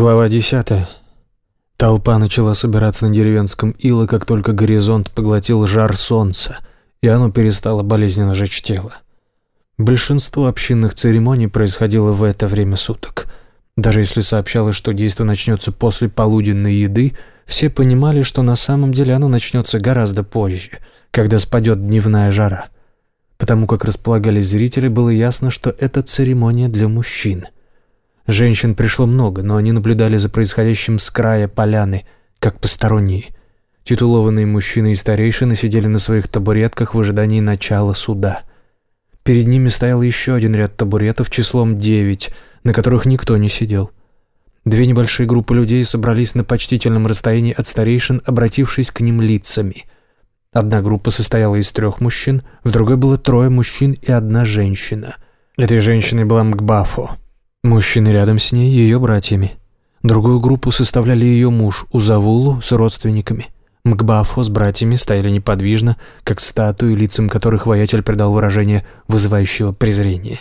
Глава десятая. Толпа начала собираться на деревенском ило, как только горизонт поглотил жар солнца, и оно перестало болезненно жечь тело. Большинство общинных церемоний происходило в это время суток. Даже если сообщалось, что действо начнется после полуденной еды, все понимали, что на самом деле оно начнется гораздо позже, когда спадет дневная жара. Потому как располагались зрители, было ясно, что это церемония для мужчин – Женщин пришло много, но они наблюдали за происходящим с края поляны, как посторонние. Титулованные мужчины и старейшины сидели на своих табуретках в ожидании начала суда. Перед ними стоял еще один ряд табуретов числом девять, на которых никто не сидел. Две небольшие группы людей собрались на почтительном расстоянии от старейшин, обратившись к ним лицами. Одна группа состояла из трех мужчин, в другой было трое мужчин и одна женщина. Этой женщиной была Мгбафо, Мужчины рядом с ней – ее братьями. Другую группу составляли ее муж Узавулу с родственниками. Мгбафо с братьями стояли неподвижно, как статуи, лицам которых воятель придал выражение вызывающего презрения.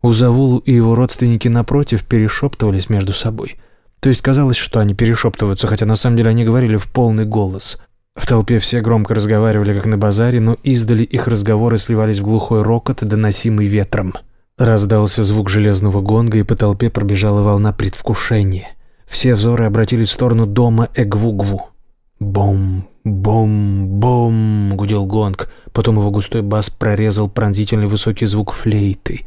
Узавулу и его родственники напротив перешептывались между собой. То есть казалось, что они перешептываются, хотя на самом деле они говорили в полный голос. В толпе все громко разговаривали, как на базаре, но издали их разговоры сливались в глухой рокот, доносимый ветром. Раздался звук железного гонга, и по толпе пробежала волна предвкушения. Все взоры обратились в сторону дома Эгвугву. «Бом, бом, бом!» — гудел гонг. Потом его густой бас прорезал пронзительный высокий звук флейты.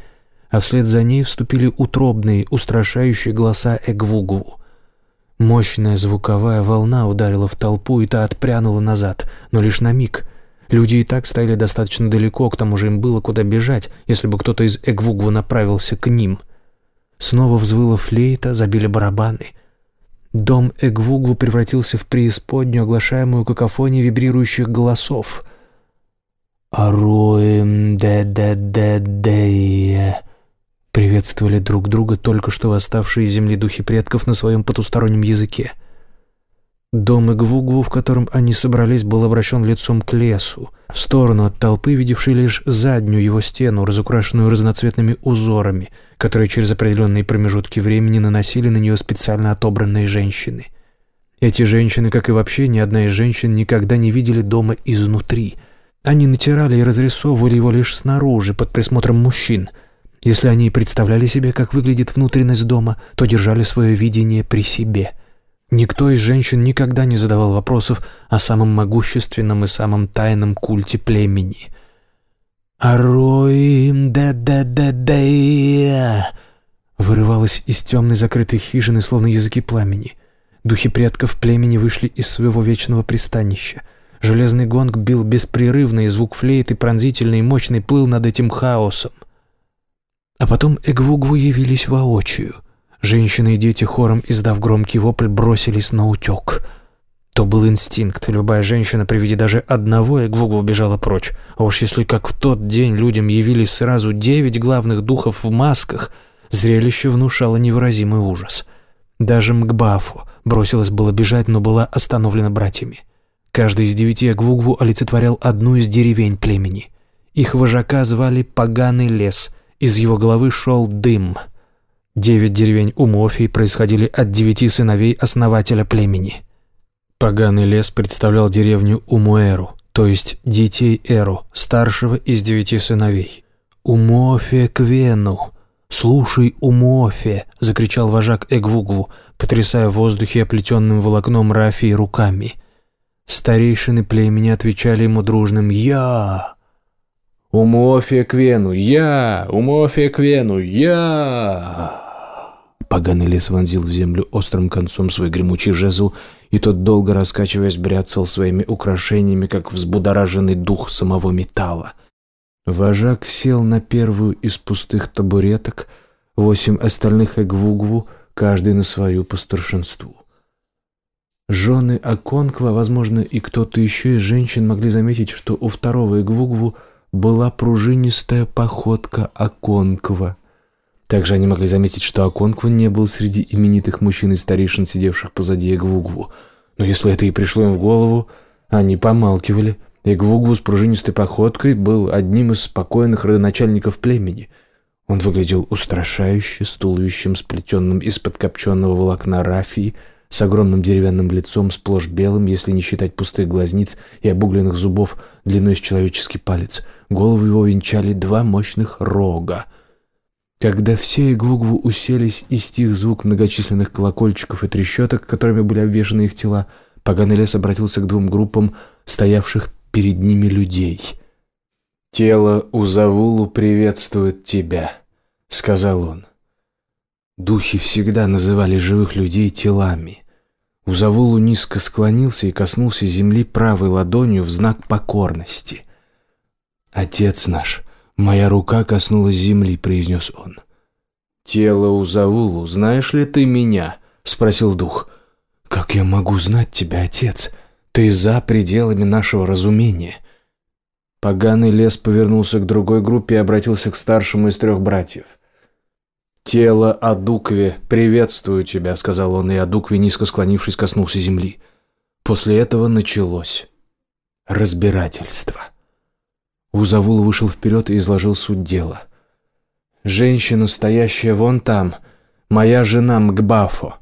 А вслед за ней вступили утробные, устрашающие голоса Эгвугву. Мощная звуковая волна ударила в толпу, и та отпрянула назад, но лишь на миг — Люди и так стояли достаточно далеко, к тому же им было куда бежать, если бы кто-то из Эгвугву направился к ним. Снова взвыла флейта, забили барабаны. Дом Эгвугву превратился в преисподнюю, оглашаемую какофонией вибрирующих голосов. «Аруем де-де-де-де-е» приветствовали друг друга только что восставшие из земли духи предков на своем потустороннем языке. Дом Игвугву, в котором они собрались, был обращен лицом к лесу, в сторону от толпы, видевшей лишь заднюю его стену, разукрашенную разноцветными узорами, которые через определенные промежутки времени наносили на нее специально отобранные женщины. Эти женщины, как и вообще ни одна из женщин, никогда не видели дома изнутри. Они натирали и разрисовывали его лишь снаружи, под присмотром мужчин. Если они представляли себе, как выглядит внутренность дома, то держали свое видение при себе – Никто из женщин никогда не задавал вопросов о самом могущественном и самом тайном культе племени. «Ароим да-да-да-да!» вырывалось из темной закрытой хижины, словно языки пламени. Духи предков племени вышли из своего вечного пристанища. Железный гонг бил беспрерывно, и звук флейты, пронзительный и мощный, плыл над этим хаосом. А потом Эгвугву явились воочию — Женщины и дети хором, издав громкий вопль, бросились на утек. То был инстинкт. Любая женщина при виде даже одного Эгвугу убежала прочь. А уж если как в тот день людям явились сразу девять главных духов в масках, зрелище внушало невыразимый ужас. Даже Мгбафу бросилась было бежать, но была остановлена братьями. Каждый из девяти Эгвугву олицетворял одну из деревень племени. Их вожака звали Поганый лес. Из его головы шел дым — Девять деревень Умофии происходили от девяти сыновей основателя племени. Поганый лес представлял деревню Умуэру, то есть детей Эру, старшего из девяти сыновей. «Умофе Квену! Слушай, Умофе!» — закричал вожак Эгвугву, потрясая в воздухе оплетенным волокном рафии руками. Старейшины племени отвечали ему дружным «Я!» «Умофе Квену! Я! Умофе Квену! Я!» Поганый лес вонзил в землю острым концом свой гремучий жезл, и тот, долго раскачиваясь, бряцал своими украшениями, как взбудораженный дух самого металла. Вожак сел на первую из пустых табуреток, восемь остальных эгвугву, каждый на свою по старшинству. Жены Аконква, возможно, и кто-то еще из женщин могли заметить, что у второго эгвугву была пружинистая походка Аконква — также они могли заметить, что Аконква не был среди именитых мужчин и старейшин, сидевших позади Эгвугву. Но если это и пришло им в голову, они помалкивали. Эгвугву с пружинистой походкой был одним из спокойных родоначальников племени. Он выглядел устрашающе, с туловищем, сплетенным из подкопченного волокна рафии, с огромным деревянным лицом, сплошь белым, если не считать пустых глазниц и обугленных зубов длиной с человеческий палец. Голову его венчали два мощных рога. Когда все Игвугву уселись и стих звук многочисленных колокольчиков и трещоток, которыми были обвешаны их тела, поганый лес обратился к двум группам стоявших перед ними людей. «Тело Узавулу приветствует тебя», — сказал он. Духи всегда называли живых людей телами. Узавулу низко склонился и коснулся земли правой ладонью в знак покорности. «Отец наш, моя рука коснулась земли», — произнес он. «Тело Узавулу, знаешь ли ты меня?» — спросил дух. «Как я могу знать тебя, отец? Ты за пределами нашего разумения». Поганый лес повернулся к другой группе и обратился к старшему из трех братьев. «Тело Адукве, приветствую тебя», — сказал он, и Адукве, низко склонившись, коснулся земли. После этого началось разбирательство. Узавул вышел вперед и изложил суть дела. «Женщина, стоящая вон там, моя жена Мгбафо.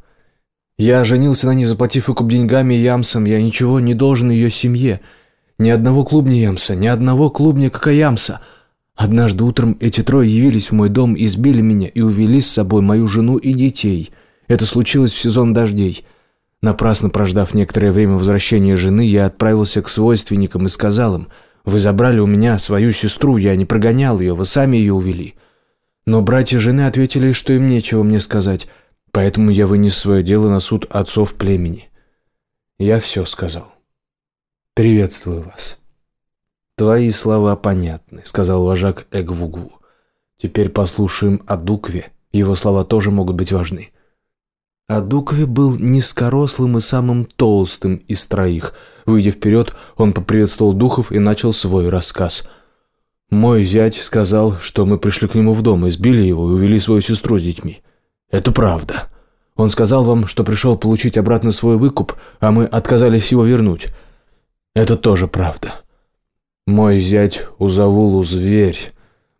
Я женился на ней, заплатив выкуп деньгами и ямсом, я ничего не должен ее семье. Ни одного клубня ямса, ни одного клубня какаямса». Однажды утром эти трое явились в мой дом, избили меня и увели с собой мою жену и детей. Это случилось в сезон дождей. Напрасно прождав некоторое время возвращения жены, я отправился к свойственникам и сказал им, «Вы забрали у меня свою сестру, я не прогонял ее, вы сами ее увели». Но братья жены ответили, что им нечего мне сказать, поэтому я вынес свое дело на суд отцов племени. Я все сказал. «Приветствую вас». «Твои слова понятны», — сказал вожак Эгвугву. «Теперь послушаем о Дукве. Его слова тоже могут быть важны». Адукве был низкорослым и самым толстым из троих. Выйдя вперед, он поприветствовал духов и начал свой рассказ. «Мой зять сказал, что мы пришли к нему в дом, избили его и увели свою сестру с детьми. Это правда. Он сказал вам, что пришел получить обратно свой выкуп, а мы отказались его вернуть. Это тоже правда. Мой зять Узавулу зверь.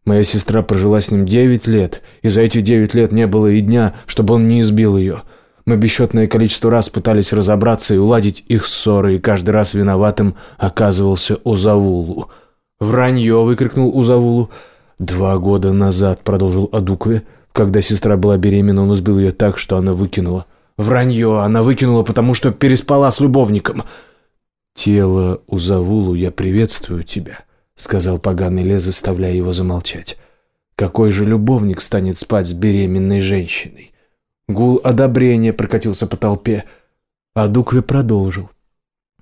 Моя сестра прожила с ним девять лет, и за эти девять лет не было и дня, чтобы он не избил ее. Мы бесчетное количество раз пытались разобраться и уладить их ссоры, и каждый раз виноватым оказывался Узавулу. «Вранье!» — выкрикнул Узавулу. «Два года назад», — продолжил Адукве, — «когда сестра была беременна, он избил ее так, что она выкинула». «Вранье! Она выкинула, потому что переспала с любовником!» «Тело Узавулу, я приветствую тебя», — сказал поганый лес, заставляя его замолчать. «Какой же любовник станет спать с беременной женщиной?» Гул одобрения прокатился по толпе, а Дукве продолжил.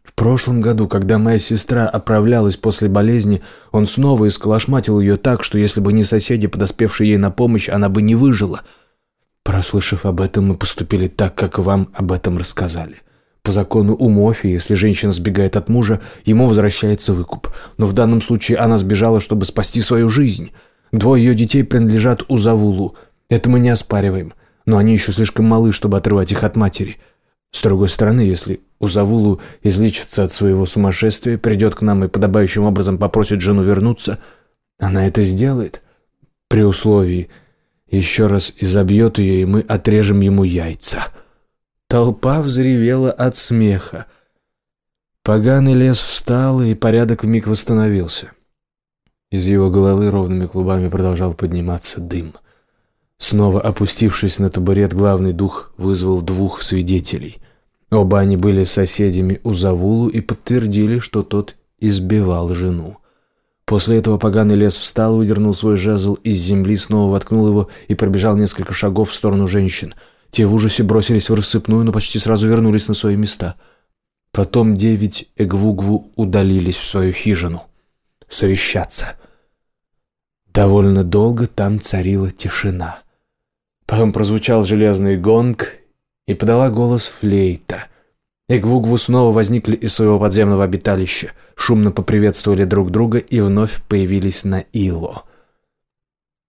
В прошлом году, когда моя сестра оправлялась после болезни, он снова исколошматил ее так, что если бы не соседи, подоспевшие ей на помощь, она бы не выжила. Прослышав об этом, мы поступили так, как вам об этом рассказали. По закону Умофи, если женщина сбегает от мужа, ему возвращается выкуп. Но в данном случае она сбежала, чтобы спасти свою жизнь. Двое ее детей принадлежат Узавулу. Это мы не оспариваем. Но они еще слишком малы, чтобы отрывать их от матери. С другой стороны, если Узавулу излечится от своего сумасшествия, придет к нам и подобающим образом попросит жену вернуться, она это сделает. При условии, еще раз изобьет ее, и мы отрежем ему яйца». Толпа взревела от смеха. Поганый лес встал, и порядок вмиг восстановился. Из его головы ровными клубами продолжал подниматься дым. Снова опустившись на табурет, главный дух вызвал двух свидетелей. Оба они были соседями у Завулу и подтвердили, что тот избивал жену. После этого поганый лес встал, выдернул свой жезл из земли, снова воткнул его и пробежал несколько шагов в сторону женщин – те в ужасе бросились в рассыпную, но почти сразу вернулись на свои места. Потом девять Эгвугву удалились в свою хижину. Совещаться. Довольно долго там царила тишина. Потом прозвучал железный гонг, и подала голос флейта. Эгвугву снова возникли из своего подземного обиталища, шумно поприветствовали друг друга и вновь появились на Ило.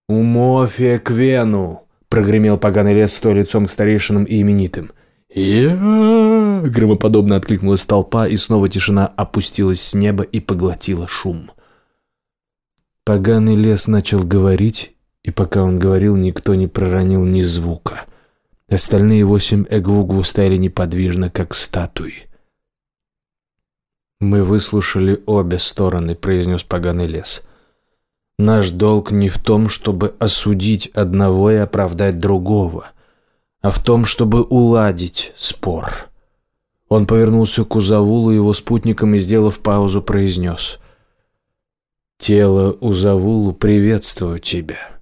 «Умофе Квену!» прогремел поганый лес, стоя лицом к старейшинам и именитым. «Я...» — громоподобно откликнулась толпа, и снова тишина опустилась с неба и поглотила шум. Поганый лес начал говорить, И пока он говорил, никто не проронил ни звука. Остальные восемь Эгвугву стояли неподвижно, как статуи. «Мы выслушали обе стороны», — произнес поганый лес. «Наш долг не в том, чтобы осудить одного и оправдать другого, а в том, чтобы уладить спор». Он повернулся к Узавулу и его спутникам и, сделав паузу, произнес. «Тело Узавулу приветствую тебя».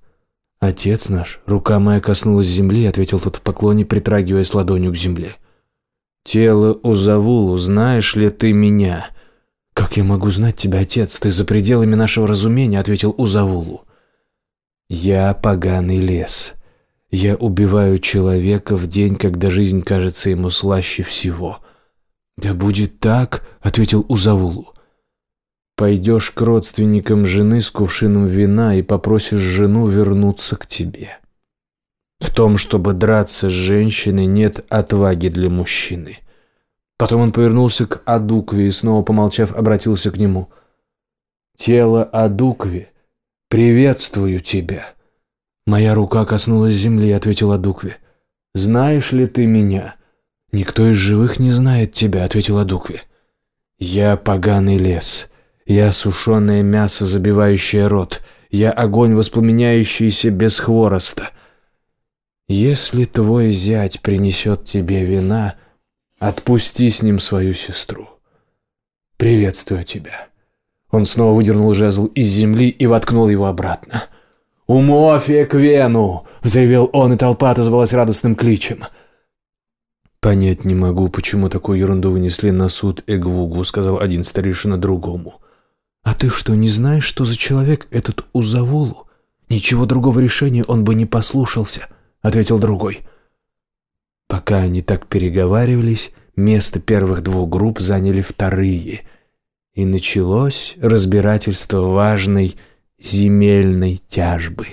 «Отец наш, рука моя коснулась земли», — ответил тот в поклоне, притрагиваясь ладонью к земле. «Тело Узавулу, знаешь ли ты меня?» «Как я могу знать тебя, отец? Ты за пределами нашего разумения», — ответил Узавулу. «Я поганый лес. Я убиваю человека в день, когда жизнь кажется ему слаще всего». «Да будет так», — ответил Узавулу. «Пойдешь к родственникам жены с кувшином вина и попросишь жену вернуться к тебе. В том, чтобы драться с женщиной, нет отваги для мужчины». Потом он повернулся к Адукве и, снова помолчав, обратился к нему. «Тело Адукви, приветствую тебя». «Моя рука коснулась земли», — ответил Адукви. «Знаешь ли ты меня?» «Никто из живых не знает тебя», — ответила Дукви. «Я поганый лес. Я сушеное мясо, забивающее рот. Я огонь, воспламеняющийся без хвороста. Если твой зять принесет тебе вина, отпусти с ним свою сестру. Приветствую тебя». Он снова выдернул жезл из земли и воткнул его обратно. «Умофия к вену!» — взревел он, и толпа отозвалась радостным кличем — «Понять не могу, почему такую ерунду вынесли на суд Эгвугу», — сказал один старейшина другому. «А ты что, не знаешь, что за человек этот Узавулу? Ничего другого решения он бы не послушался», — ответил другой. Пока они так переговаривались, место первых двух групп заняли вторые, и началось разбирательство важной земельной тяжбы.